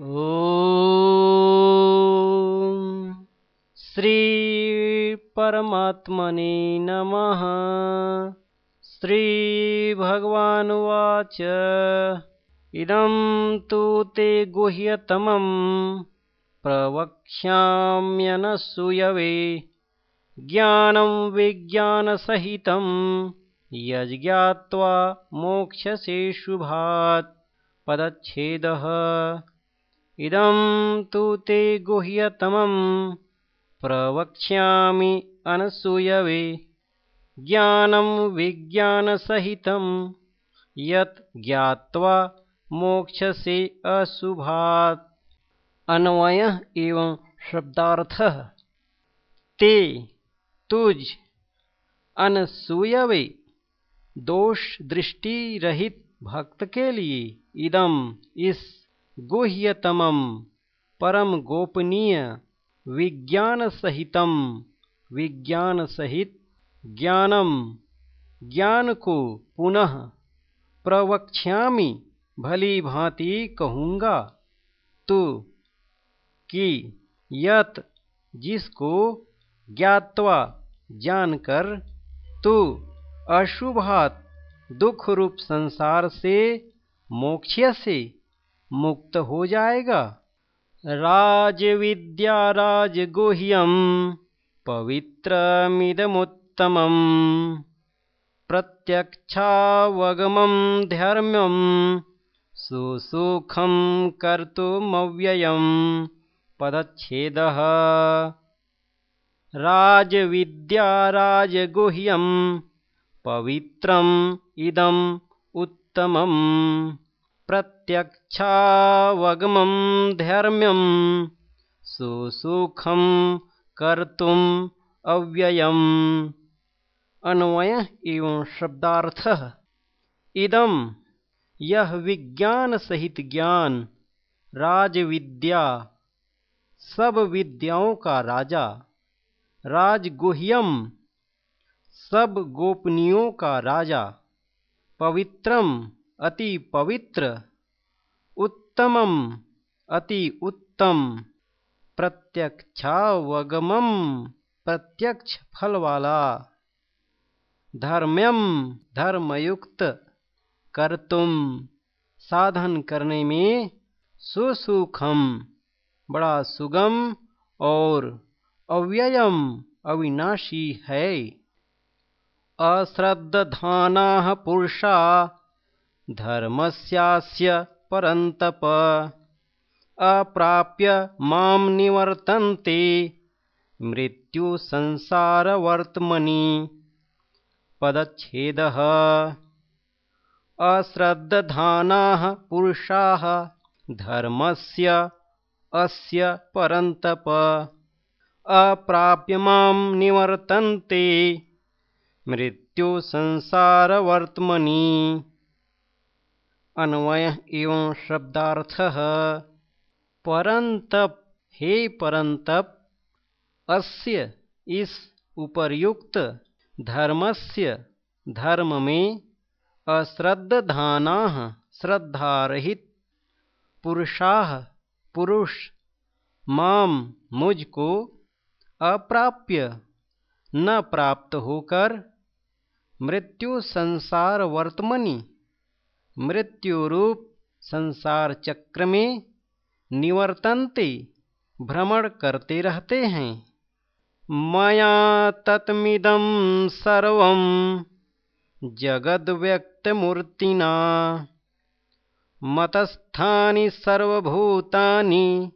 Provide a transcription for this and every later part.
ॐ श्रीपरमात्मने नमः। श्रीभगवानुवाच इदं तु ते गुह्यतमं प्रवक्ष्याम्यनसूयवे ज्ञानं विज्ञानसहितं यज्ञात्वा मोक्ष्यसे शुभात्। पदच्छेदः इदं तु ते गुह्यतमं प्रवक्ष्यामि अनसूयवे। ज्ञानं विज्ञानसहितं यत् ज्ञात्वा मोक्षसे अशुभात्। अन्वयः एवं शब्दार्थः। ते तुझ अनसूयवे। दोष दृष्टि रहित भक्त के लिए इदम इस गुह्यतमम, परम गोपनीय विज्ञान सहितम विज्ञान सहित ज्ञानम। ज्ञान को पुनः प्रवक्ष्यामि, भली भांति कहूँगा। तो कि, यत, जिसको ज्ञात्वा जानकर, तू, अशुभात दुख रूप संसार से, मोक्ष से मुक्त हो जाएगा। राज विद्या राजगुह्यम पवित्रमिदमुत्तमं प्रत्यक्षावगमं धर्म्यं सुसुखं कर्तुमव्ययं पदच्छेदः। राजविद्या राजगुह्यं पवित्रम् इदम् उत्तमं प्रत्यक्षावगमं धर्म्यं सुसुखं कर्तुम् अव्ययम्। अन्वय एवं शब्दार्थः। इदम यह विज्ञान सहित ज्ञान, राजविद्या, सब विद्याओं का राजा, राजगुह्यम, सब गोपनीयों का राजा, पवित्रम, अति पवित्र। उत्तमम, अति उत्तम। प्रत्यक्षावगमम प्रत्यक्ष फल वाला धर्म्यम, धर्मयुक्त कर्तुम। साधन करने में सुसुखम, बड़ा सुगम और अव्ययम अविनाशी है। अश्रद्धाना पुरुषा, धर्मस्यास्य परन्तप अप्राप्य मां निवर्तन्ते। मृत्युसंसारवर्त्मनि पदच्छेदः। अश्रद्धानाः पुरुषाः धर्मस्य अस्य परन्तप। अप्राप्य मां निवर्तन्ते। मृत्युसंसारवर्त्मनि अन्वय एवं शब्दार्थः। परंतप हे परंतप अस्य इस उपर्युक्त धर्मस्य धर्म में अश्रद्धाना श्रद्धारहित, पुरुषा पुरुष माम मुझको अप्राप्य न प्राप्त होकर मृत्यु संसार वर्तमनि मृत्यु रूप संसार चक्र में निवर्तनते भ्रमण करते रहते हैं। मया तत्मिदं सर्वं जगद्व्यक्तमूर्तिना। मतस्थानि सर्वभूतानि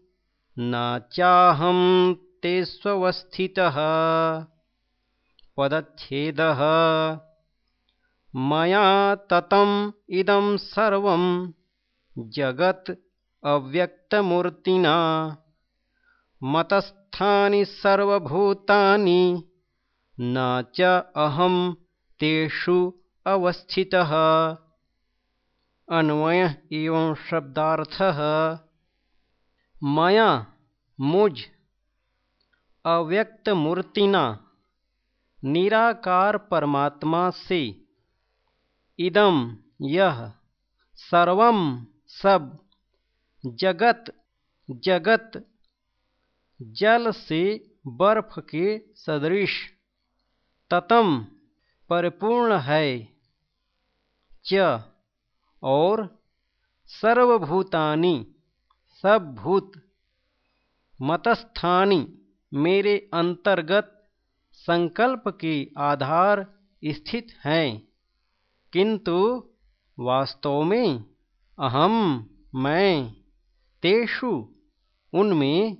न चाहं पदच्छेदः मया ततम् इदं सर्वं जगत् अव्यक्तमूर्तिना। मतस्थानि सर्वभूतानि, न च तेषु अवस्थितः। अन्वय एवं शब्दार्थः। मया मुझ अव्यक्त मूर्तिना निराकार परमात्मा से इदम यह सर्वम सब, जगत जगत जल से बर्फ़ के सदृश ततम परिपूर्ण है, च, और सर्वभूतानि, सब भूत, मतस्थानी मेरे अंतर्गत संकल्प के आधार स्थित हैं। किंतु वास्तव में अहम, मैं, तेषु, उनमें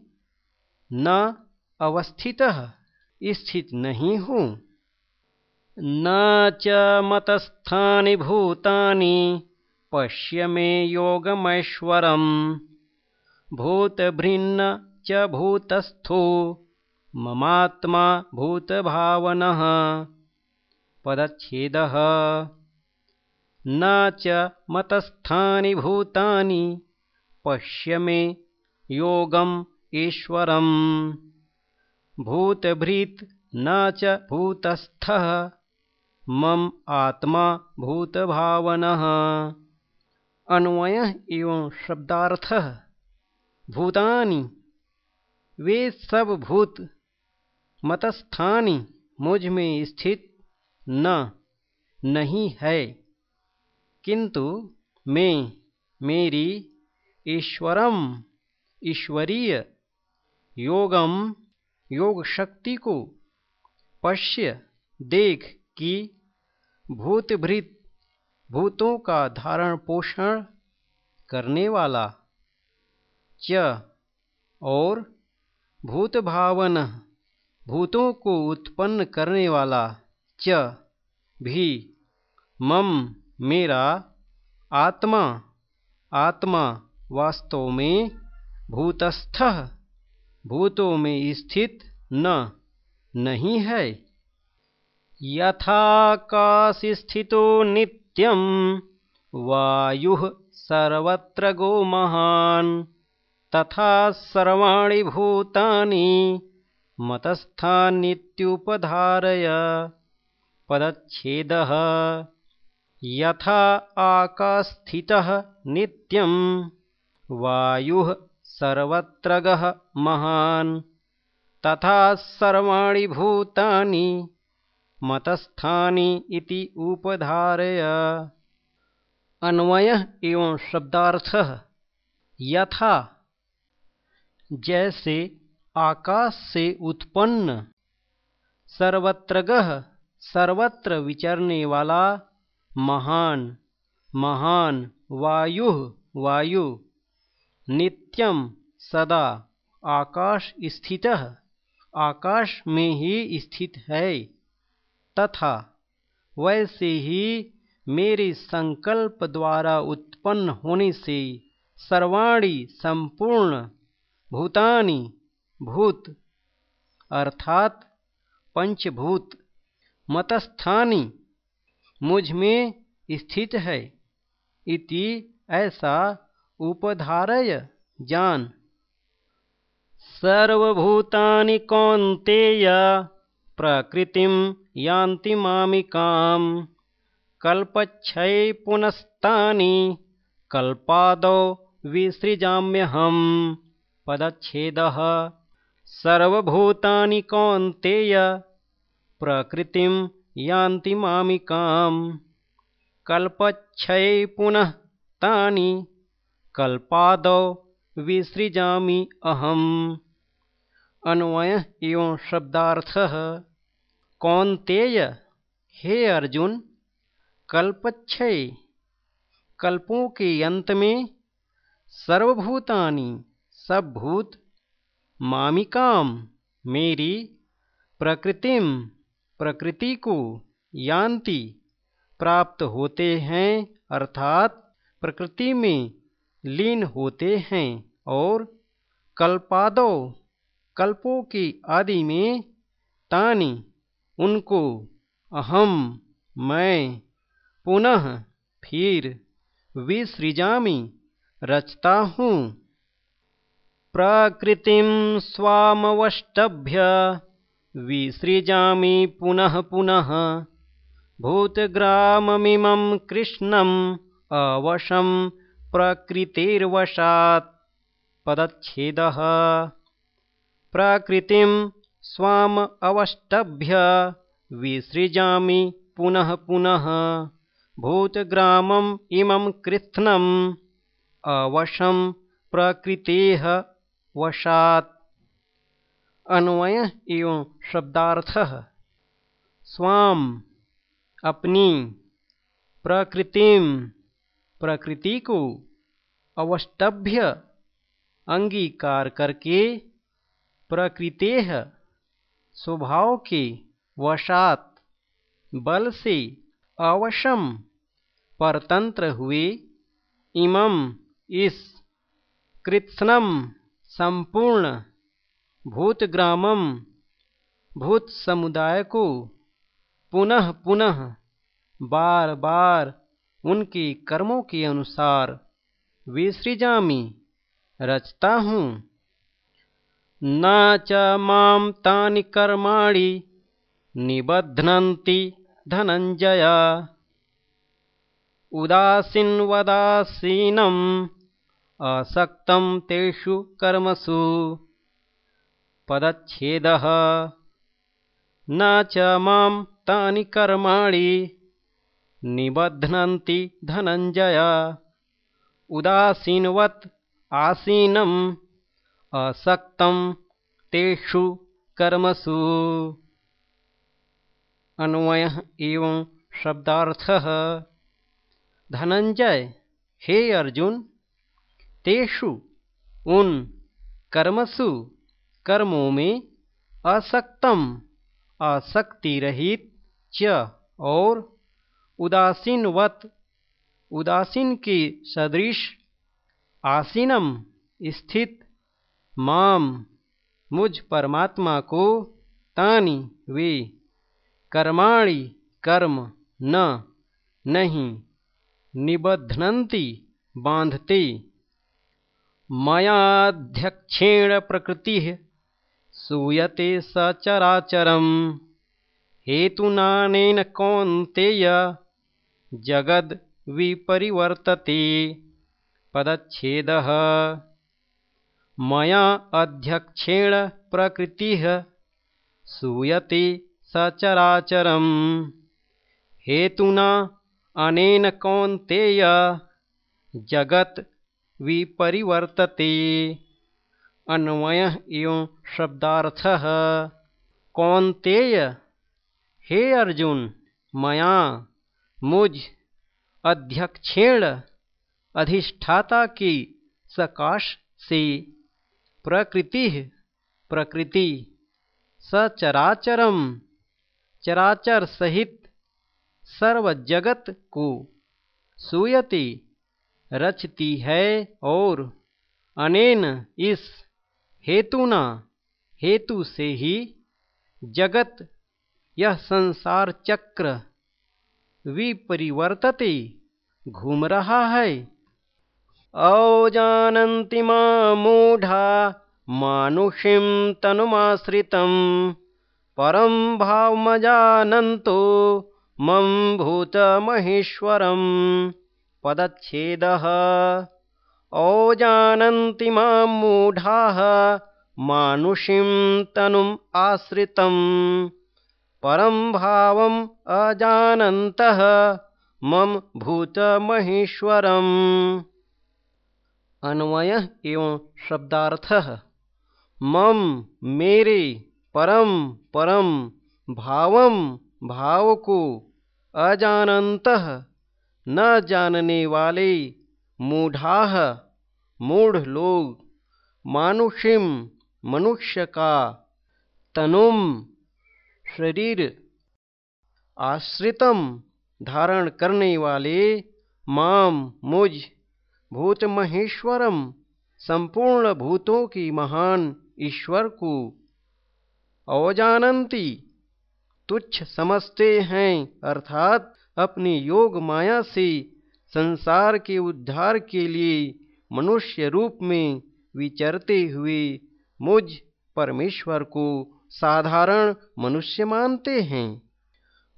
न अवस्थितः स्थित नहीं हूँ। न च मतस्थानि भूतानि, पश्य मे योगमैश्वरम्। भूतभृन्न च भूतस्थो, ममात्मा भूतभावनः। पदच्छेदः। न च मतस्थानि भूतानि। पश्य मे योगम् ईश्वरम्। भूतभृत् न च भूतस्थः। मम आत्मा भूत भूतभावनः। अन्वय एवं शब्दार्थ। भूतानि। वे सब भूत। मतस्थानी मुझमें स्थित न, नहीं है। किंतु मैं, मेरी ईश्वरम, ईश्वरीय योगम योग शक्ति को पश्य, देख कि भूतभृत, भूतों का धारण पोषण करने वाला च और भूत भावन भूतों को उत्पन्न करने वाला च भी मम मेरा आत्मा आत्मा वास्तव में भूतस्थ, भूतों में स्थित न, नहीं है। यथाकाशस्थितो नित्य नित्यं वायुः सर्वत्र गोमहान्, तथा सर्वाणि भूतानि मतस्थान्नित्युपधारय। पदच्छेदः। यथा आकास्थितः नित्यं वायुः सर्वत्र गः महान्। तथा सर्वाणि भूतानि मतस्थानी इति उपधारय। अन्वय एवं शब्दार्थ यथा। जैसे आकाश से उत्पन्न सर्वत्रगह सर्वत्र विचरने वाला महान महान, वायु वायु नित्यम सदा आकाश स्थित, आकाश में ही स्थित है। तथा वैसे ही मेरे संकल्प द्वारा उत्पन्न होने से सर्वाणी संपूर्ण भूतानि भूत, अर्थात पंचभूत, मतस्थानी मुझमें स्थित है। इति ऐसा उपधारय जान। सर्वभूतानि कौन्तेय प्रकृतिं यान्ति मामिकां कल्पच्छये पुनस्तानि कल्पादौ विसृजाम्यहम्। पदच्छेदः सर्वभूतानि कौन्तेय प्रकृतिं यान्ति मामिकां कल्पच्छये पुनः तानि, कल्पादौ विसृजामि अहम्। अन्वय एवं शब्दार्थः, कौनतेय, हे अर्जुन कल्पक्षय कल्पों के अंत में सर्वभूतानि सब भूत मामिकाम, मेरी, प्रकृतिम प्रकृति को यान्ति प्राप्त होते हैं, अर्थात प्रकृति में लीन होते हैं और कल्पादो, कल्पों की आदि में तानी, उनको अहम मैं, पुनः फिर विसृजामि, रचता हूँ। प्रकृतिं स्वामवष्टभ्य विसृजामि पुनः पुनः। भूतग्राममिमं कृष्णम् अवशं प्रकृतिर्वशात् पदच्छेदः। प्रकृतिं स्वाम अवष्टभ्य विसृजामि पुनः पुनः। भूतग्रामम् इमं कृत्स्नम् अवशं प्रकृतेः वशात् अन्वय एवं शब्दार्थ। स्वाम, अपनी, प्रकृतिम, प्रकृति को अवष्टभ्य, अंगीकार करके, प्रकृते, स्वभाव के वशात, बल से अवशम, परतंत्र हुए इमम इस, कृत्स्नम, संपूर्ण भूतग्रामम भूत समुदाय को पुनः पुनः, बार बार उनके कर्मों के अनुसार विसृजामी, रचता हूँ। न च माँ तानि कर्माणि, निबध्नन्ति धनञ्जय। उदासीन्वदासीनम् असक्तं तेषु कर्मसु। पदच्छेदः। न च माँ तानि कर्माणि निबध्नन्ति धनञ्जय। उदासीनवत् आसीनम् असक्तं तेषु कर्मसु। अन्वय एवं शब्दार्थः। धनंजय हे अर्जुन, तेषु, उन, कर्मसु कर्मों में असक्तम आसक्ति रहित च और उदासीनवत। उदासीन के सदृश, आसीनम स्थित, माम मुझ परमात्मा को तानि वे कर्माणि कर्म न, नहीं निबध्नन्ति बांधते। मयाध्यक्षेण प्रकृति सूयते सचराचरम हेतुनानेन कौन्तेय जगद विपरिवर्तते। पदच्छेदः। मया अध्यक्षेण प्रकृतिः सूयते सचराचरम् हेतुना अनेन कौन्तेय जगत् विपरिवर्तते अन्वय एवं शब्दार्थः। कौन्तेय हे अर्जुन, मया मुझ अध्यक्षेण अधिष्ठाता की सकाश से प्रकृति प्रकृति सचराचरम, चराचर सहित सर्व जगत को सूयति, रचती है और अनेन इस हेतुना हेतु से ही जगत यह संसार चक्र विपरिवर्तते घूम रहा है। औजानन्ति मूढ़ा मानुषीं तनुमाश्रितं परं भावमजानन्तो मम भूतमहेश्वरं पदच्छेदः औजानन्ति मां मूढाः मानुषीं तनुम् आश्रितं परं भावम् अजानन्तः मम भूतमहेश्वरम्। अन्वय एवं शब्दार्थ। मम मेरे परम भावम भाव को अजानंत न जानने वाले मूढ़ाह मूढ़ लोग मानुषिम मनुष्य का तनुम शरीर आश्रितम धारण करने वाले माम मुझ भूत महेश्वरम संपूर्ण भूतों की महान ईश्वर को अवजानंती तुच्छ समझते हैं अर्थात अपनी योग माया से संसार के उद्धार के लिए मनुष्य रूप में विचरते हुए मुझ परमेश्वर को साधारण मनुष्य मानते हैं।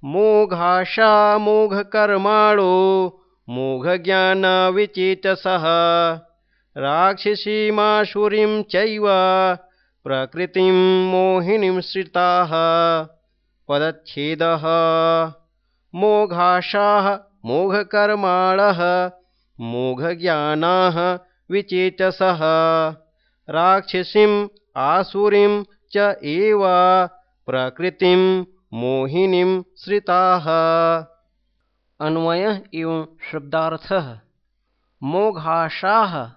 मोघाशा, मोघ कर्माणो, मोघ ज्ञान विचेतसः राक्षसीमासुरीं चैव, प्रकृतिं मोहिनी श्रिता पदछेद मोघाशाः मोघकर्माणः, मोघज्ञानाः विचेतसः। राक्षसीम् आसुरीं च प्रकृतिं मोहिनीं श्रिताः। अन्वय एवं शब्दार्थ। मोघाशाह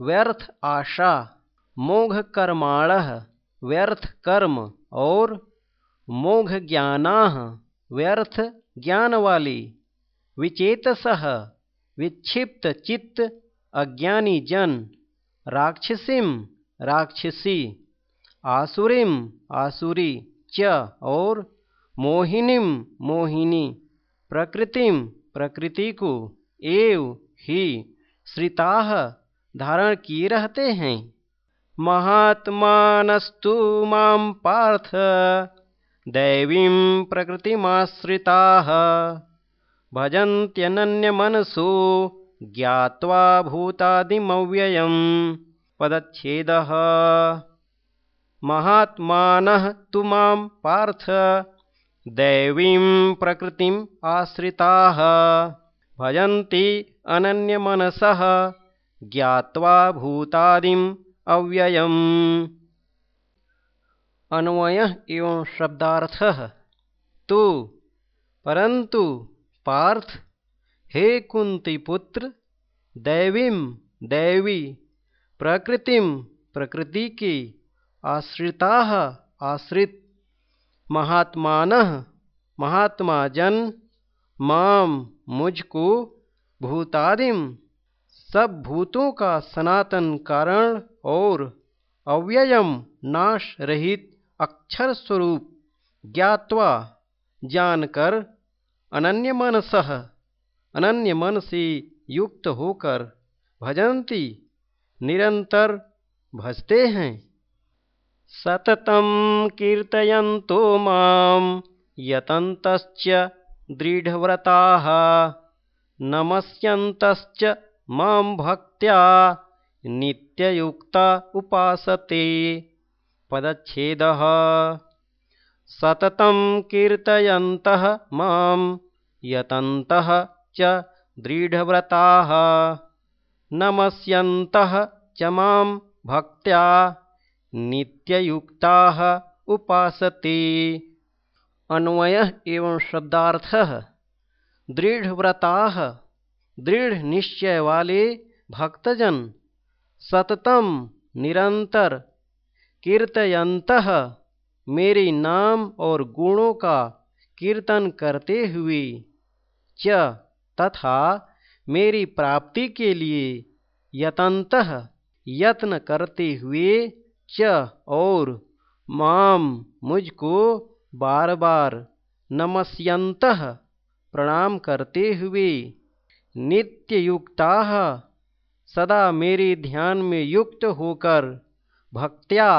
व्यर्थ आशा। मोघ कर्माण व्यर्थ कर्म। और मोघ ज्ञाना व्यर्थ ज्ञान वाली विचेतस, विक्षिप्त चित्त, अज्ञानी जन, राक्षसीम, राक्षसी, आसुरीम, आसुरी च, और मोहिनीम, मोहिनी, प्रकृतिम प्रकृति को एव, ही, श्रिता धारण किए रहते हैं। महात्मानस्तु माँ पार्थ, दैवीं प्रकृतिमाश्रिताः। भजन्त्यनन्यमनसो ज्ञात्वा भूतादिमव्ययम्। पदच्छेदः। महात्मानः तु मां पार्थ दैवीं प्रकृतिम् आश्रिताः। भजन्ति अनन्यमनसः ज्ञात्वा भूतादिम् अव्ययम्। अन्वय एवं शब्दार्थ तो परंतु पार्थ, हे कुंती पुत्र दैवीम दैवी प्रकृतिम प्रकृति की आश्रिता आश्रित, महात्मान महात्मा जन माम मुझको भूतादिम सब भूतों का सनातन कारण और अव्ययम नाश रहित अक्षर स्वरूप ज्ञात्वा जानकर अनन्य मनस अनन्य मन से युक्त होकर भजंती निरंतर भजते हैं। सततम कीर्तयन्तो माम यतन्तश्च दृढ़व्रताः, नमस्यन्तश्च माँ नित्ययुक्ता उपासते। पदच्छेदः। सततं कीर्तयन्तः यतन्तः च दृढव्रताः। माँ भक्त्या नित्ययुक्ताः उपासते। अन्वय एवं शब्दार्थ। दृढ़व्रता दृढ़ निश्चय वाले भक्तजन, सततम निरंतर कीर्तयंत मेरे नाम और गुणों का कीर्तन करते हुए च तथा मेरी प्राप्ति के लिए यतंत यत्न करते हुए च और माम मुझको बार बार नमस्यंत प्रणाम करते हुए नित्ययुक्ता सदा मेरे ध्यान में युक्त होकर भक्त्या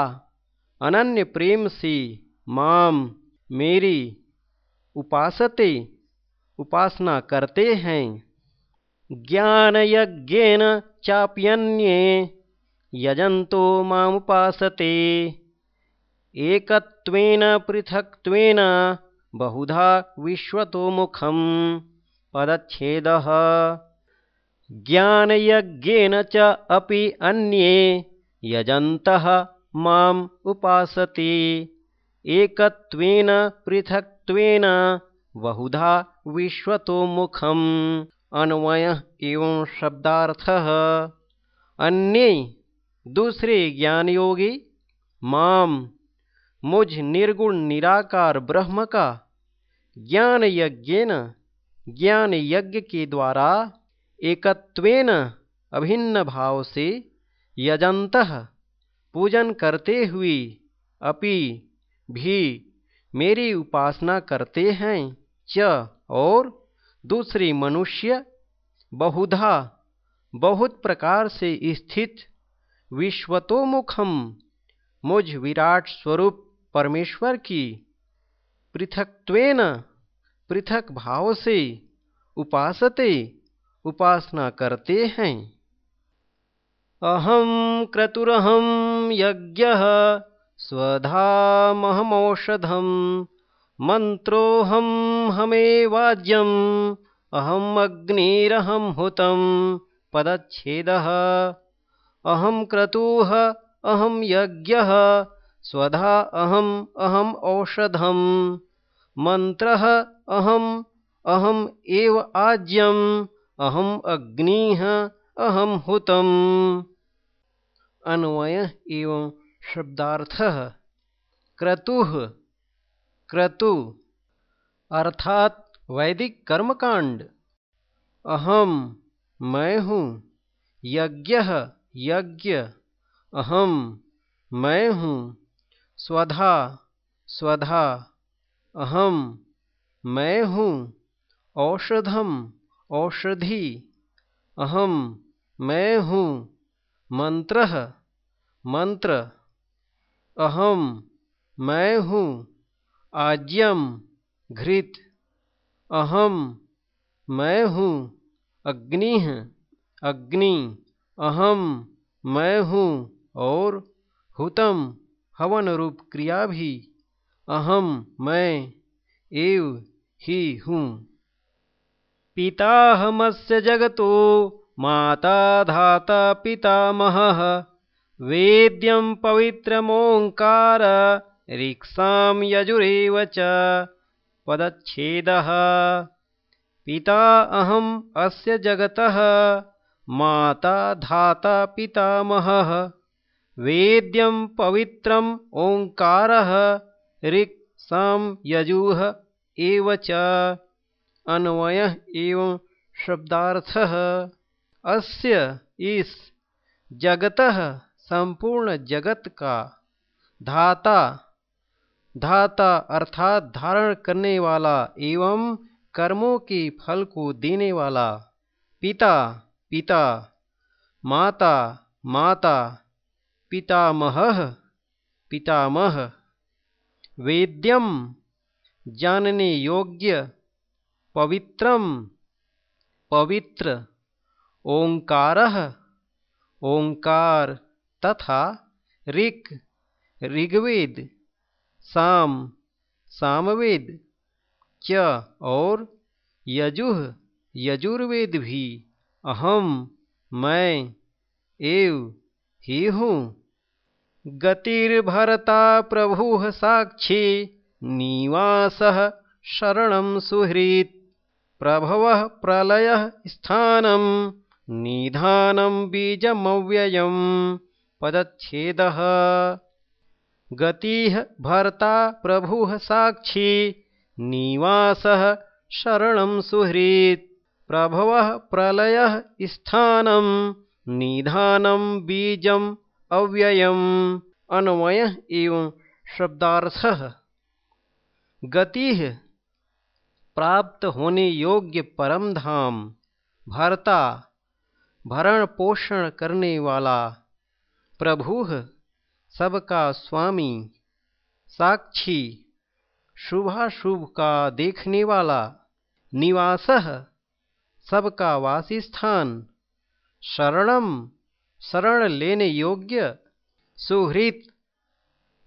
अनन्य प्रेम से माम मेरी उपासते उपासना करते हैं। ज्ञान यज्ञेन चाप्यन्ये यजंतो मामुपासते एकत्वेन पृथक्त्वेन बहुधा विश्वतोमुखम। पदच्छेदः। ज्ञानयज्ञेन च अपि अन्ये यजन्तः माम् उपासते। एकत्वेन पृथक्त्वेन बहुधा विश्वतोमुखम्। अन्वय एवं शब्दार्थः। अन्य दूसरे ज्ञान योगी माम, मुझ निर्गुण निराकार ब्रह्म का ज्ञान यज्ञ ज्ञान यज्ञ के द्वारा एकत्वेन अभिन्न भाव से यजंत पूजन करते हुए अपि भी मेरी उपासना करते हैं। च और दूसरे मनुष्य बहुधा, बहुत प्रकार से स्थित विश्वतोमुखम, मुझ विराट स्वरूप परमेश्वर की पृथक्त्वेन पृथक भाव से उपासते उपासना करते हैं। अहं क्रतुरहं यज्ञः स्वधामहमौषधं मन्त्रोऽहं हमेवाज्यम् अहम् अग्निरहं हुतं पदच्छेदः। अहं क्रतुः अहं यज्ञः स्वधा अहम् अहम् औषधं मन्त्रः अहम् अहम् एव आज्यम् अहम् अग्निः अहं हुतम्। अन्वय एवं शब्दार्थ। क्रतुः क्रतु। अर्थात वैदिक कर्मकांड। अहम मैं हूँ। यज्ञ यज्ञ। अहम मैं हूँ। स्वधा स्वधा। अहम मैं हूँ। औषधम, औषधि। अहम मैं हूँ। मंत्र मंत्र। अहम मैं हूँ। आज्यम घृत अहम मैं हूँ अग्नि अग्नि अहम मैं हूँ और हुतम हवन रूप क्रिया भी अहम मैं एव ही हूँ। पिताहमस्य जगतो माता धाता पितामहः। वेद्यं पवित्रमोङ्कार ऋक्सां यजुरेव च पदच्छेदः। पिता अहम् अस्य जगतः, माता धाता पितामहः। वेद्यं पवित्रम् ओङ्कारः ऋक् साम यजुः एव अन्वय एवं शब्दार्थ। अस्य इस जगत संपूर्ण जगत का, धाता धाता अर्थात धारण करने वाला एवं कर्मों के फल को देने वाला। पिता पिता। माता माता। पितामह पितामह। वेद्यम, जानने योग्य। पवित्रम, पवित्र। ओंकार ओंकार तथा ऋक, ऋग्वेद। साम, सामवेद, च और यजुह यजुर्वेद भी। अहम मैं, एव, ही हूँ। गतिर्भरता प्रभु साक्षी, निवास शरण सुहृत्। प्रभव प्रलयः स्थानं, निधानं बीजमव्ययं पदच्छेदः गतिः भर्ता प्रभुः साक्षी, निवासः शरणं सुहृत्। प्रभवः प्रलयः स्थानं, निधानं बीजम् अव्ययम्। अन्वय एवं शब्दार्थ। गति प्राप्त होने योग्य परम धाम। भरता, भरण पोषण करने वाला प्रभु सबका स्वामी। साक्षी, शुभाशुभ का देखने वाला। निवास सबका वासी स्थान शरणम शरण लेने योग्य। सुहृत,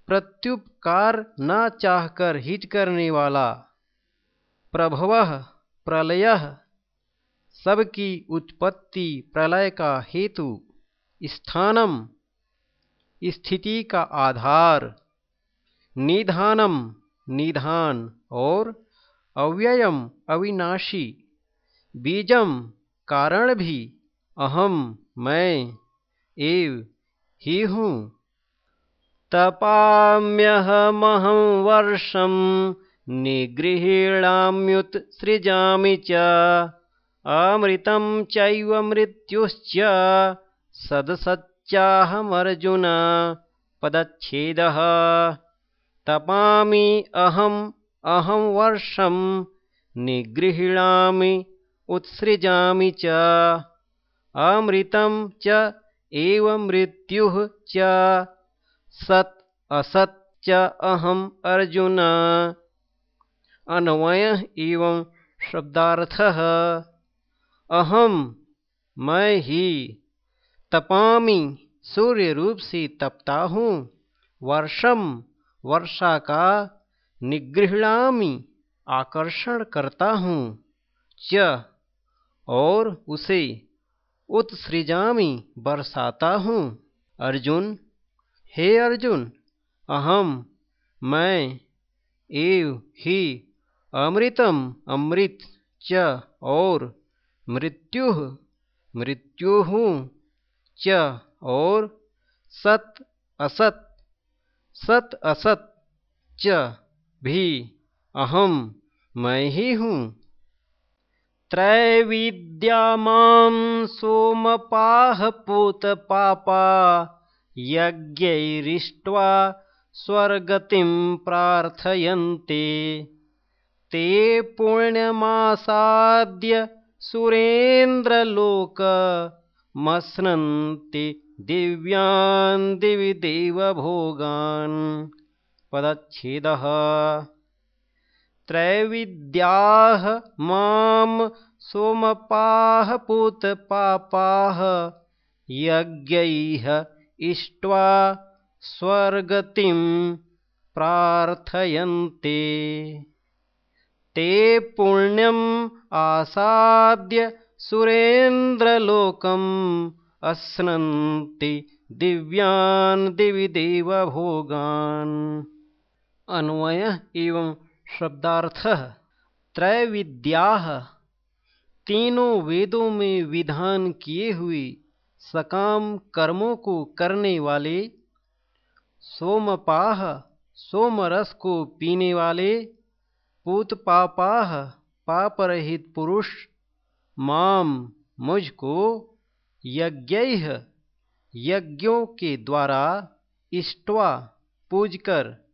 प्रत्युपकार न चाहकर हित करने वाला। प्रभव, प्रलय, सबकी उत्पत्ति प्रलय का हेतु। स्थानम स्थिति का आधार। निधानम, निधान और अव्ययम, अविनाशी। बीजम, कारण भी, अहम, मैं, एव, ही हूँ। तपाम्यहमहं वर्षम निगृहीणाम्युत्सृजामि च, अमृतं चैव मृत्युश्च सदसच्चाहमर्जुन पदच्छेदः। तपामि अहम् अहं वर्षं निगृहीणामि उत्सृजामि च। अमृतं च एव मृत्युः च। सत् असत् च अहम् अर्जुन। अन्वय एवं शब्दार्थ। अहम मैं ही तपामी सूर्य रूप से तपता हूँ वर्षम वर्षा का निगृहणामी, आकर्षण करता हूँ च, और उसे उत्सृजामी बरसाता हूँ अर्जुन, हे अर्जुन, अहम, मैं, एव ही, अमृतम, अमृत, च, और मृत्यु मृत्यु हूँ। च और सत असत सत असत च भी अहम मैं ही हूँ। त्रैविद्या सोमपाह पूत पापा, यज्ञैरिष्ट्वा स्वर्गतिं प्रार्थयन्ते। ते पुण्यमासाद्य सुरेन्द्रलोकमश्नन्ति दिव्यान् दिवि देवभोगान् पदच्छेदः। त्रैविद्याः मां सोमपाः पूतपापाः यज्ञैः इष्ट्वा स्वर्गतिं प्रार्थयन्ते। ते पुण्यम् आसाद्य सुरेन्द्रलोकम् अश्नन्ति दिव्यान् दिवि देवभोगान्। अन्वय एवं शब्दार्थ। त्रय विद्या तीनों वेदों में विधान किए हुए सकाम कर्मों को करने वाले, सोमपाह, सोमरस को पीने वाले, पूत पापाह पाप रहित पुरुष माम मुझको यज्ञ यज्ञों के द्वारा इष्टवा पूजकर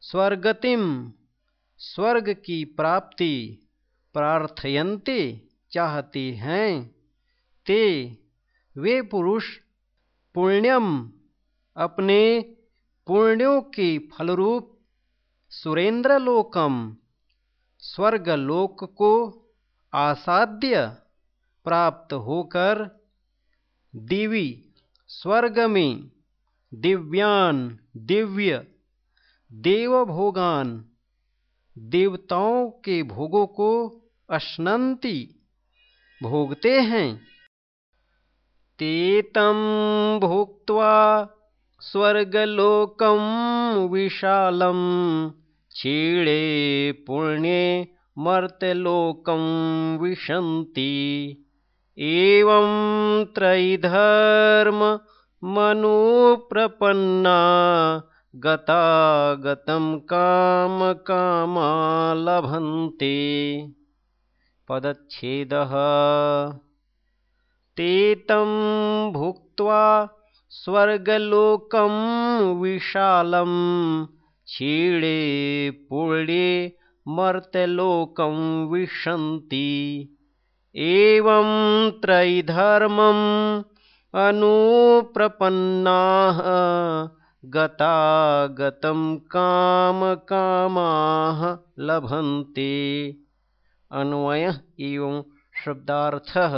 स्वर्गतिम स्वर्ग की प्राप्ति प्रार्थयन्ते चाहते हैं। ते वे पुरुष पुण्यम अपने पुण्यों के फलरूप सुरेंद्रलोकम स्वर्गलोक को आसाद्य प्राप्त होकर दिवी स्वर्ग में दिव्यान दिव्य देवभोगान देवताओं के भोगों को अश्नंति भोगते हैं। तेतम भुक्त्वा स्वर्गलोकम विशालम क्षीणे पुण्ये मर्त्यलोकं विशन्ति। एवं त्रैधर्ममनुप्रपन्ना गतागतं कामकामा लभन्ते पदच्छेदः। ते तं भुक्त्वा स्वर्गलोकं विशालं क्षीणे पुण्ये मर्त्यलोकं विशन्ति। एवं त्रैधर्मम् अनुप्रपन्नाः गतागतं कामकामाः लभन्ते। अन्वय एवं शब्दार्थः।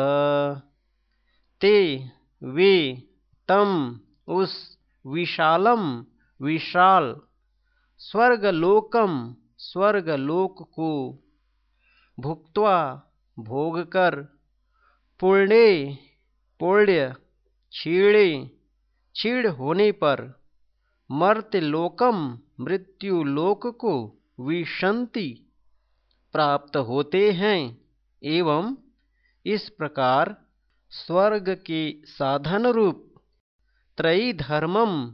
ते वे तम उस विशालम विशाल स्वर्गलोकम स्वर्गलोक को भुक्त्वा भोगकर पुण्य पुण्य, क्षीणे, क्षीण होने पर मर्त्यलोकम मृत्युलोक को विशंति प्राप्त होते हैं एवं इस प्रकार स्वर्ग के साधन रूप त्रयी धर्मम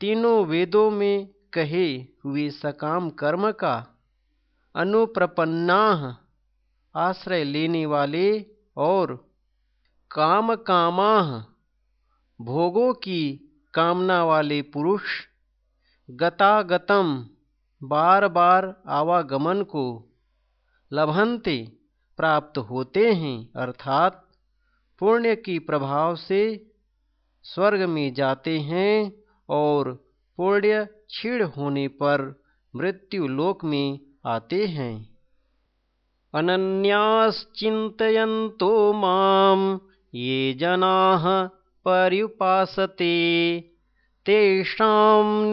तीनों वेदों में कहे हुए सकाम कर्म का अनुप्रपन्ना आश्रय लेने वाले और काम कामा भोगों की कामना वाले पुरुष गतागतम बार बार आवागमन को लभंते प्राप्त होते हैं, अर्थात पुण्य की प्रभाव से स्वर्ग में जाते हैं और पुण्य क्षीण होने पर मृत्युलोक में आते हैं। अनन्याश्चिन्तयन्तो माँ, ये जनाः पर्युपासते। तेषां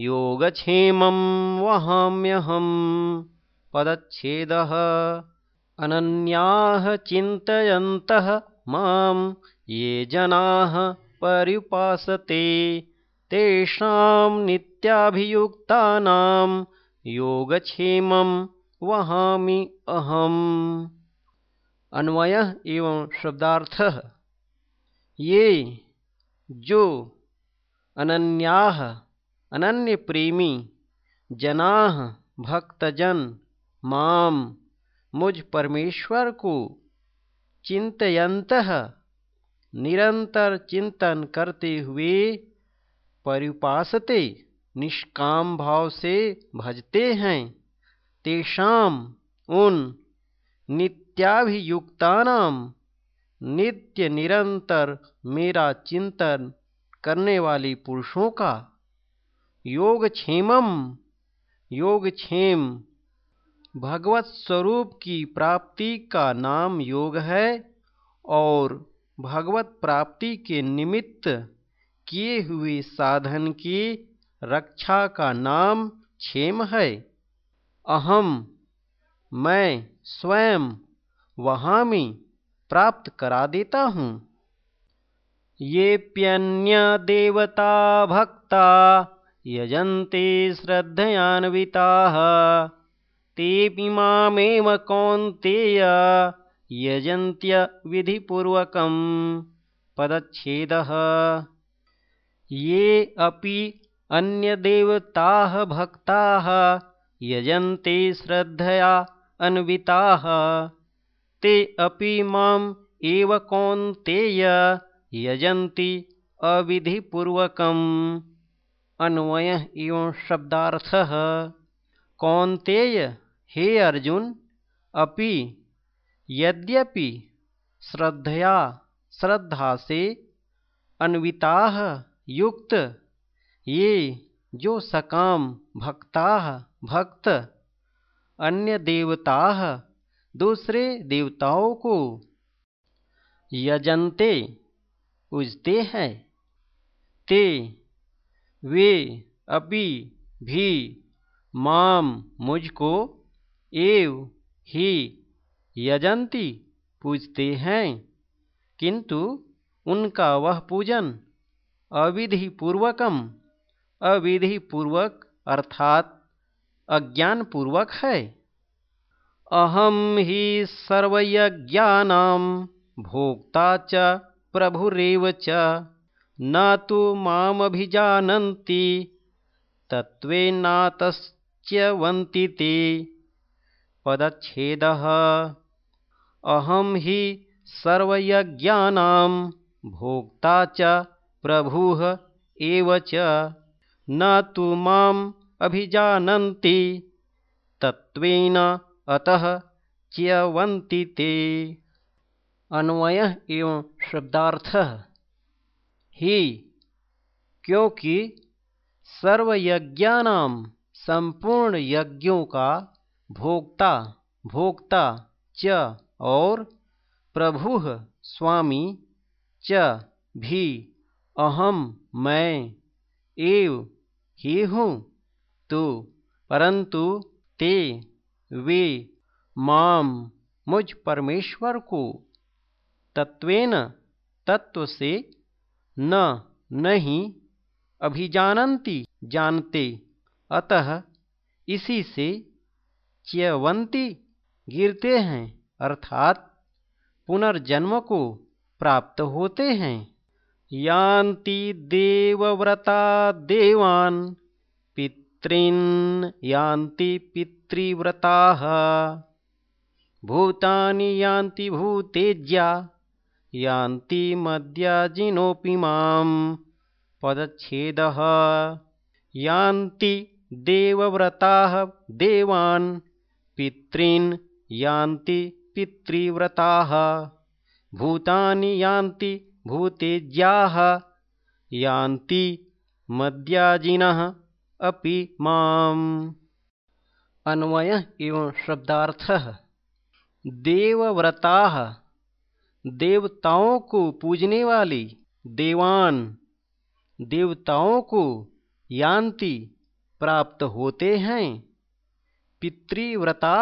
योगक्षेमं वहाम्यहम् पदच्छेदः। अनन्याः चिन्तयन्तः माँ पर्युपासते तेषां नित्याभियुक्तानां वहामि अहम्। अन्वय एवं शब्दार्थ। ये, जो, अनन्या अनन्य प्रेमी जना, भक्तजन माम मुझ परमेश्वर को चिंतयंत निरंतर चिंतन करते हुए परिपासते निष्काम भाव से भजते हैं। तेषाम उन नित्याभियुक्तानाम नित्य निरंतर मेरा चिंतन करने वाले पुरुषों का योगक्षेमम योगक्षेम भगवत स्वरूप की प्राप्ति का नाम योग है और भगवत प्राप्ति के निमित्त किए हुए साधन की रक्षा का नाम क्षेम है। अहम, मैं स्वयं वहाँ में प्राप्त करा देता हूँ। ये प्यन्य देवता भक्ता यजन्ते श्रद्धयान्विताः, तेऽपि मामेव कौन्तेय यजन्त्य विधिपूर्वकं पदच्छेदः। ये अपि अन्यदेवताः भक्ताः यजन्ते श्रद्धया अन्विताः ते अपि माम् एव कौन्तेय यजन्ति अविधिपूर्वकम्। अन्वय एवं शब्दार्थः। कौन्तेय हे अर्जुन अपि यद्यपि श्रद्धया श्रद्धा से अन्विता युक्त, ये जो सकाम भक्ता भक्त, अन्य देवता दूसरे देवताओं को यजंते पूजते हैं। ते, वे अभी भी माम मुझको एव ही यजंती पूजते हैं। किंतु उनका वह पूजन अविधि पूर्वकम अविधि पूर्वक अर्थात अज्ञान पूर्वक है। अहम ही सर्वयज्ञानां भोक्ता च, प्रभुरेव च, न तो मामभिजानन्ति तत्त्वेनातश्च्यवन्ति ते। पदच्छेदः अहम ही सर्वयज्ञानां भोक्ता च प्रभुः एव न तु माम् तत्त्वेन अतः च्यवन्ति ते। अन्वय एवं शब्दार्थ। ही, क्योंकि सर्वयज्ञानाम संपूर्ण यज्ञों का भोक्ता भोक्ता च और प्रभु स्वामी च भी अहम मैं एव ही हूँ तो परंतु ते वे माम मुझ परमेश्वर को तत्वेन तत्व से न नहीं अभिजानन्ति जानते। अतः इसी से च्यवंती गिरते हैं। अर्थात पुनर्जन्म को प्राप्त होते हैं। यान्ति देवव्रता देवान् पितॄन् यान्ति पितृव्रताः। भूतानि यान्ति भूतेज्या, यान्ति मद्याजिनोऽपि माम् पदच्छेदः। यान्ति देवव्रताः देवान्, पितॄन् यान्ति पितृव्रताः भूतानि यान्ति भूतेज्याः। यान्ति मद्याजिनः अपि माम्। अन्वय एवं शब्दार्थ। देवव्रता। देवताओं को पूजने वाले देवान। देवताओं को यान्ति प्राप्त होते हैं। पितृव्रता।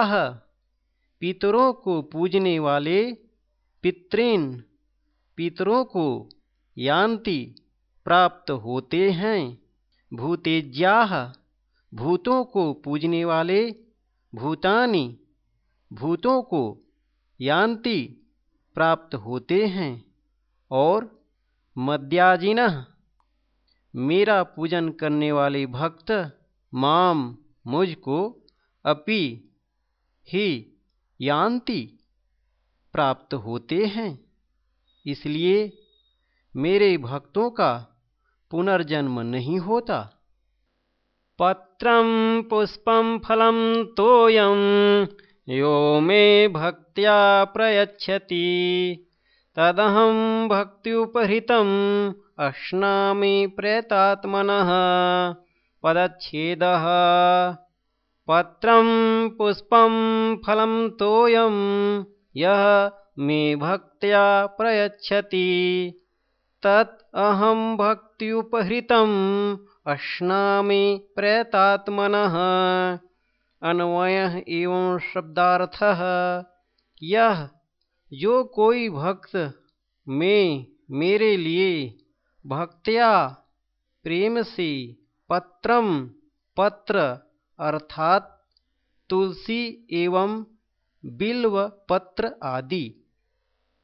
पितरों को पूजने वाले पितृन, पितरों को यान्ति प्राप्त होते हैं। भूतेज्या भूतों को पूजने वाले भूतानी, भूतों को यान्ति प्राप्त होते हैं। और मद्याजिन, मेरा पूजन करने वाले भक्त, माम मुझको अपि ही यान्ति प्राप्त होते हैं। इसलिए मेरे भक्तों का पुनर्जन्म नहीं होता। पत्रं पुष्पं फलं तोयं, यो मे भक्त्या प्रयच्छति। तदहं भक्त्युपहृतम् अश्नामि प्रेतात्मनः, पदच्छेदः। पत्रं पुष्पं फलं तोयं, यः मे भक्त्या प्रयच्छति। तत् अहं भक्त्युपहृतम् अन्वयः एवं शब्दार्थः यह जो कोई भक्त में मेरे लिए भक्त्या प्रेम से पत्रम पत्र अर्थात तुलसी एवं बिल्व पत्र आदि।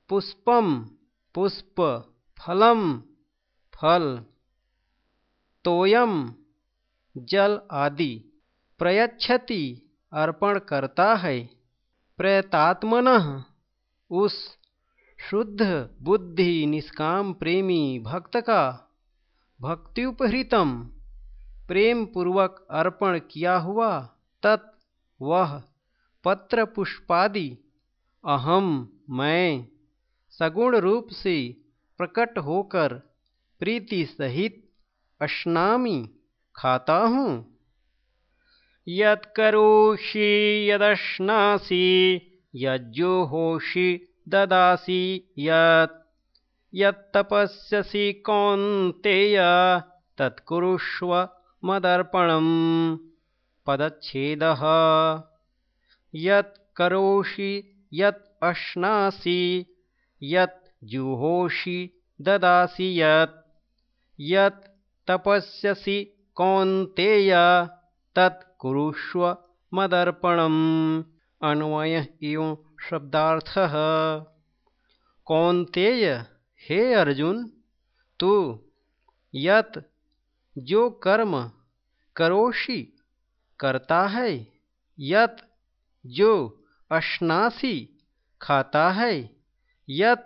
पुष्पम, पुष्प, फलम, फल, तोयम, जल आदि। प्रयच्छति अर्पण करता है। प्रयतात्मन उस शुद्ध, बुद्धि, निष्काम, प्रेमी, भक्त का भक्त्युपहृतम प्रेम पूर्वक अर्पण किया हुआ तत् वह पत्र पुष्पादि अहम मैं, सगुण रूप से प्रकट होकर प्रीति सहित अश्नामी खाता हूँ। यत्करोषि यदश्नासि, यज्जोहोषि, ददासि यत् यत्तपस्यसि कौन्तेय तत्कुरुष्व मदर्पणम्। पदच्छेदः। यत् करोषि यत् अश्नासि यत् जुहोषि ददासि यत्। यत् तपस्यसि कौन्तेय तत् कुरुष्व मदर्पणम्। अन्वय एवं शब्दार्थः। कौन्तेय हे अर्जुन तू यत जो कर्म करोषि करता है, यत जो अश्नासी खाता है, यत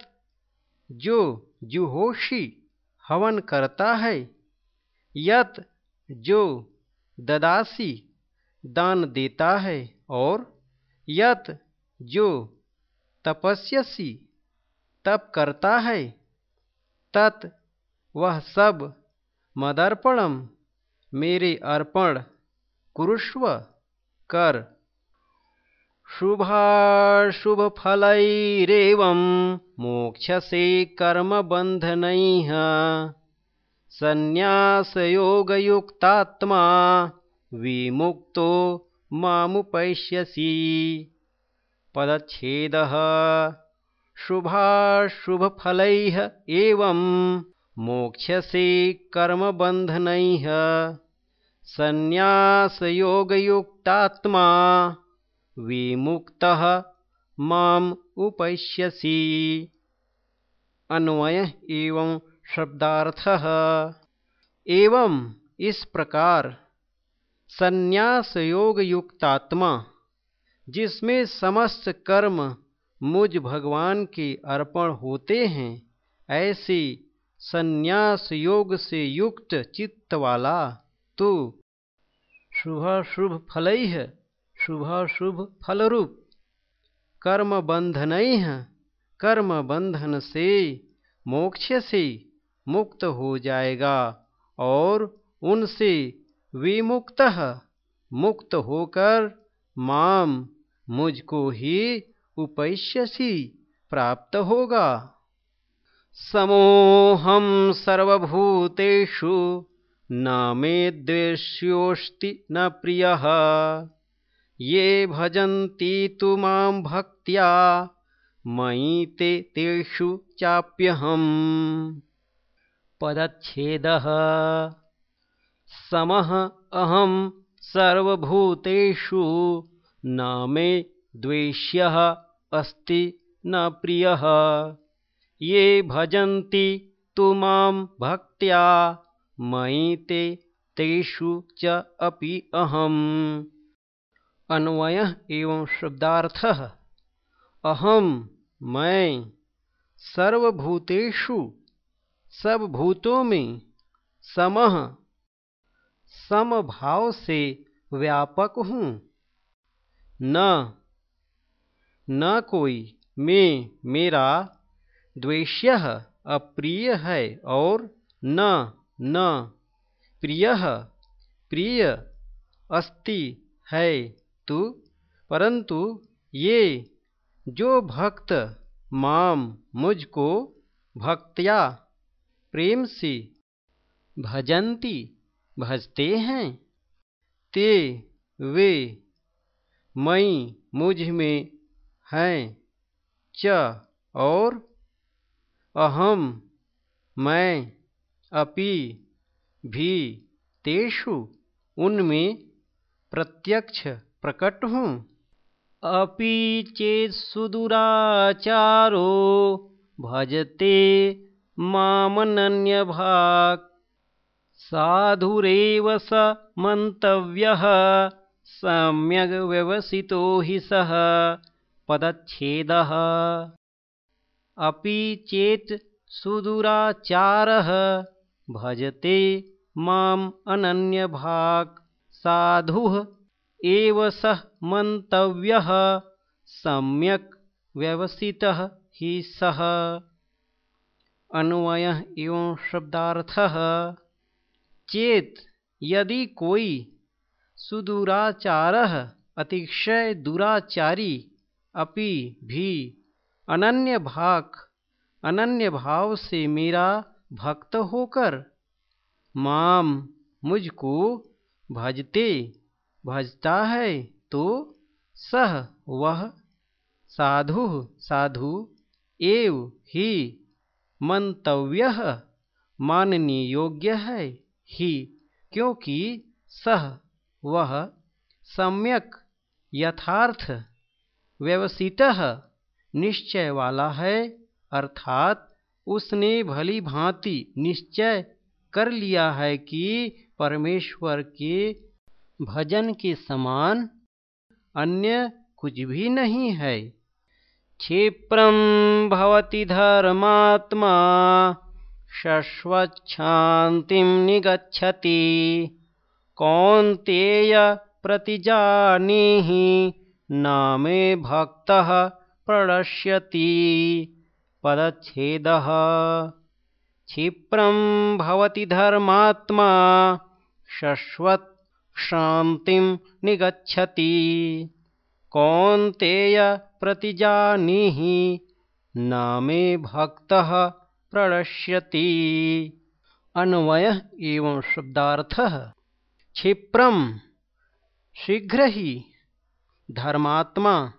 जो जुहोशी हवन करता है, यत जो ददासी दान देता है, और यत जो तपस्यसी तप करता है, तत् वह सब मदर्पणम मेरे अर्पण। कुरुष्व। कर। शुभाशुभफलैरेवं। मोक्षसे कर्मबन्धनैः। सन्न्यासयोगयुक्तात्मा। विमुक्तो मामुपैष्यसि। पदच्छेदः। शुभाशुभफलैः एवं मोक्षसे कर्मबन्धनैः सन्न्यासयोगयुक्तात्मा विमुक्तः माम उपैष्यसि। अन्वय एवं शब्दार्थ। एवं इस प्रकार संन्यास योग युक्तात्मा जिसमें समस्त कर्म मुझ भगवान के अर्पण होते हैं, ऐसे संन्यास योग से युक्त चित्त वाला तो। शुभ शुभ फलई है शुभ फलरूप कर्म बंधन कर्म बंधन से मोक्ष से मुक्त हो जाएगा और उनसे विमुक्त मुक्त होकर माम मुझको ही उपैष्यसी प्राप्त होगा। समोहम सर्वभूतेषु न मे द्वेष्योस्ति न प्रिय। ये भजन्ति तु मां भक्त्या मयि ते तेषु चाप्यहम्। पदच्छेदः। समः अहं सर्वभूतेषु न मे द्वेष्यः अस्ति न प्रियः ये भजन्ति तु माँ भक्त्या, मयि ते तेषु च अपि अहम्। अन्वयः एवं शब्दार्थः। अहम मैं सर्वभूतेषु सब भूतों में समह समभाव से व्यापक हूँ। न न कोई मैं मेरा द्वेष्य अप्रिय है और न न। प्रिय प्रिय अस्ति है तु। परंतु ये, जो भक्त माम मुझको भक्त्या प्रेम से भजंती भजते हैं, ते वे मई मुझमें हैं, च और अहम, मैं, अपि, भी, तेषु, उनमें प्रत्यक्ष प्रकट हूँ। अपि चेत् सुदुराचारो भजते मामनन्यभाक्। साधुरेव स मन्तव्यः सम्यग्व्यवसितो हि सः, पदच्छेदः। अपि चेत् सुदुराचारः। भजते माम् अनन्यभाक्। साधुः एव सः मन्तव्यः। सम्यक् व्यवसितः हि सः। अन्वयः एवं शब्दार्थः। चेत यदि कोई सुदुराचारः, अतिशय दुराचारी, अपि भी अनन्य भाग अनन्य भाव से मेरा भक्त होकर, माम मुझको भजते, भजता है तो सह वह साधु साधु एव ही मंतव्य मानने योग्य है ही, क्योंकि सह वह सम्यक यथार्थ व्यवसित निश्चय वाला है, अर्थात उसने भली भांति निश्चय कर लिया है कि परमेश्वर के भजन के समान अन्य कुछ भी नहीं है। क्षिप्रम भवति धर्मात्मा, शश्वच्छान्तिं निगच्छति। कौन्तेय प्रतिजानीहि, नामे भक्तः प्रणश्यति पदच्छेदः। क्षिप्रं भवति धर्मात्मा शश्वत् शान्तिं निगच्छति। कौन्तेय प्रतिजानीहि न मे भक्तः प्रणश्यति अन्वय एवं शब्दार्थ। क्षिप्रम शीघ्र ही धर्मात्मा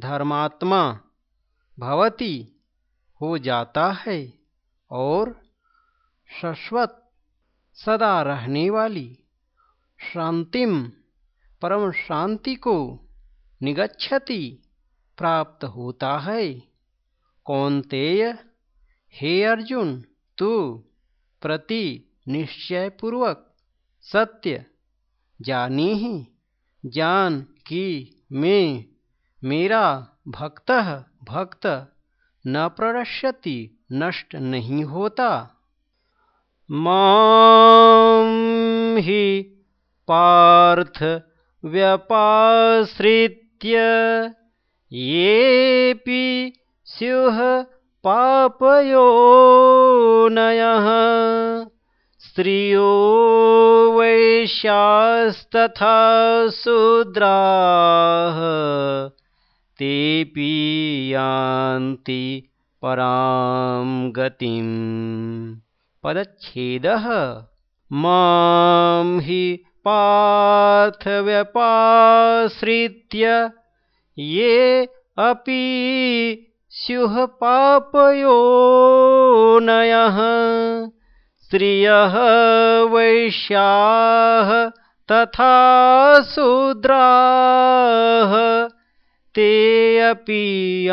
धर्मात्मा भवती हो जाता है और शाश्वत सदा रहने वाली शांतिम परम शांति को निगच्छति प्राप्त होता है। कौनतेय हे अर्जुन, तू प्रति निश्चयपूर्वक सत्य जानी ही, जान कि मैं मेरा भक्त भक्त, न प्रणश्यति नष्ट नहीं होता। ही पार्थ व्यपाश्रित्य, येऽपि स्युः पापयोनयः स्त्रियो वैश्यास्तथा शूद्राः। तेऽपि यान्ति परां गतिम् पदच्छेदः मां हि पार्थव्यपाश्रित्य ये अपि स्युः पापयोनयः स्त्रियः वैश्याः तथा शूद्राः ते अपि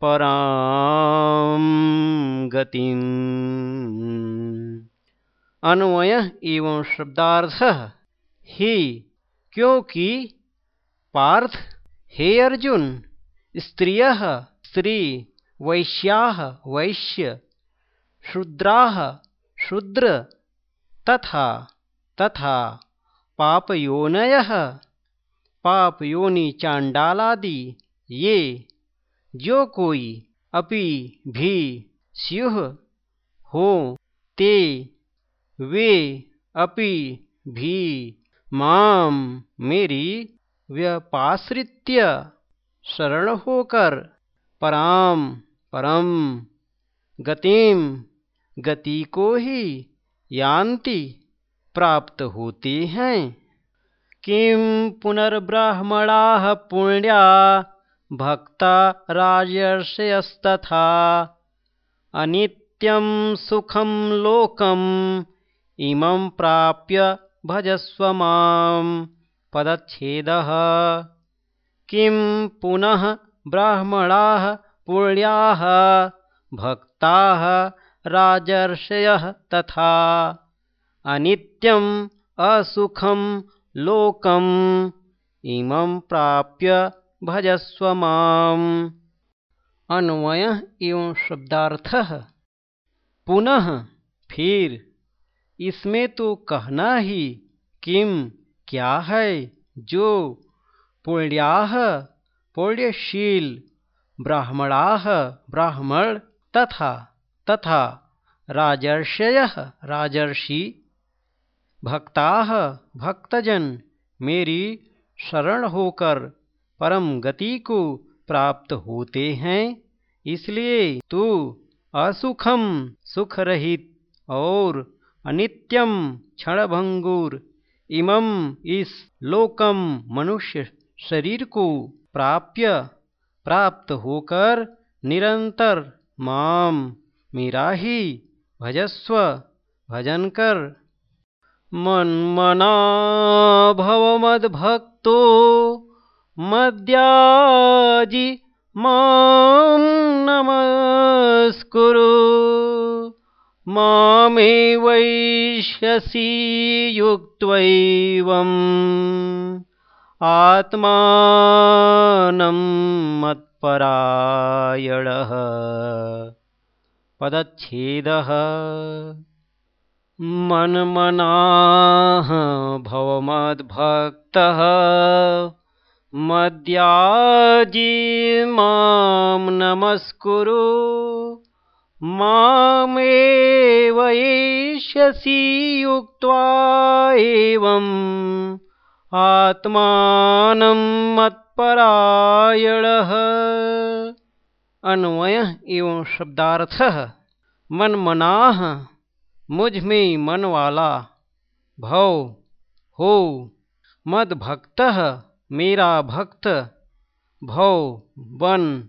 परां अन्वय एवं शब्दार्थ। ही, क्योंकि पार्थ, हे अर्जुन, स्त्रिय, स्त्री, वैश्या, वैश्य, शूद्रा, शूद्र, तथा तथा, पापयोनय। पापयोनि चांडालादि, ये जो कोई अपि भी स्युह हो, ते वे अपि भी माम मेरी व्यपाश्रित्य शरण होकर पराम परम गतिम गति को ही यान्ति प्राप्त होते हैं। किं पुनर्ब्राह्मणा पुण्या भक्ता राजर्षयस्तथा? अनित्यं सुखं लोकम् इमं प्राप्य भजस्व मां पदच्छेदः। किं पुनः ब्राह्मणाः पुण्याः भक्ताः राजर्षयः तथा? अनित्यम् असुखं लोकम्। इमं प्राप्य भजस्व माम्। एवं शब्दार्थ। पुनः फिर, इसमें तो कहना ही किम क्या है, जो, पुण्याह, पुण्यशील, ब्राह्मणाह, ब्राह्मण, तथा तथा, राजर्षय, राजर्षि। भक्ता, भक्तजन, मेरी शरण होकर परम गति को प्राप्त होते हैं। इसलिए तू असुखम सुख रहित और अनित्यम क्षणभंगुर इमम इस लोकम मनुष्य शरीर को प्राप्य, प्राप्त होकर निरंतर माम, मेरा ही भजस्व, भजन कर मन्मना भवमद्भक्तो मद्याजि मां नमस्कुरु। मामे वैश्यसि युक्त्वैवम् आत्मानं मत्परायणः। पदच्छेदः मन्मनाः भवमद्भक्तः मद्याजी मां नमस्कुरु। मामेव एष्यसि युक्त्वा एवम् आत्मानं मत्परायणः। अन्वय एवं शब्दार्थ। मनमनाह मुझमें मन वाला भव हो। मद भक्त मेरा भक्त, भव बन।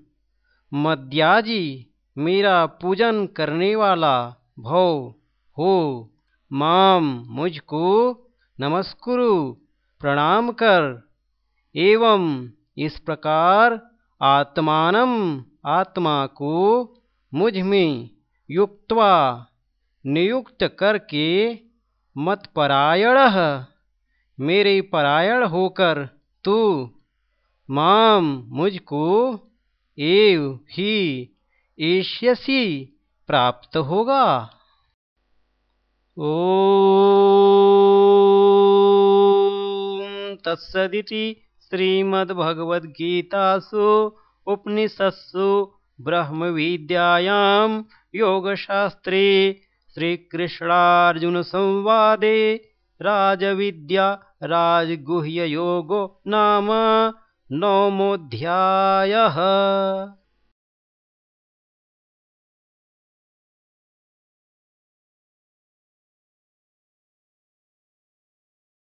मद्याजी मेरा पूजन करने वाला, भव हो। माम मुझको नमस्कुरु, प्रणाम कर। एवं इस प्रकार आत्मानम, आत्मा को मुझमें युक्त्वा नियुक्त करके मत परायण मेरे परायण होकर तू माम मुझको एव ही एष्यसी प्राप्त होगा। ओ तत्सदिति श्रीमद्भगवद्गीतासु उपनिषत्सु ब्रह्मविद्यायां योगशास्त्रे श्रीकृष्णार्जुनसंवादे राजविद्या राजगुह्ययोगो नाम नवमोऽध्यायः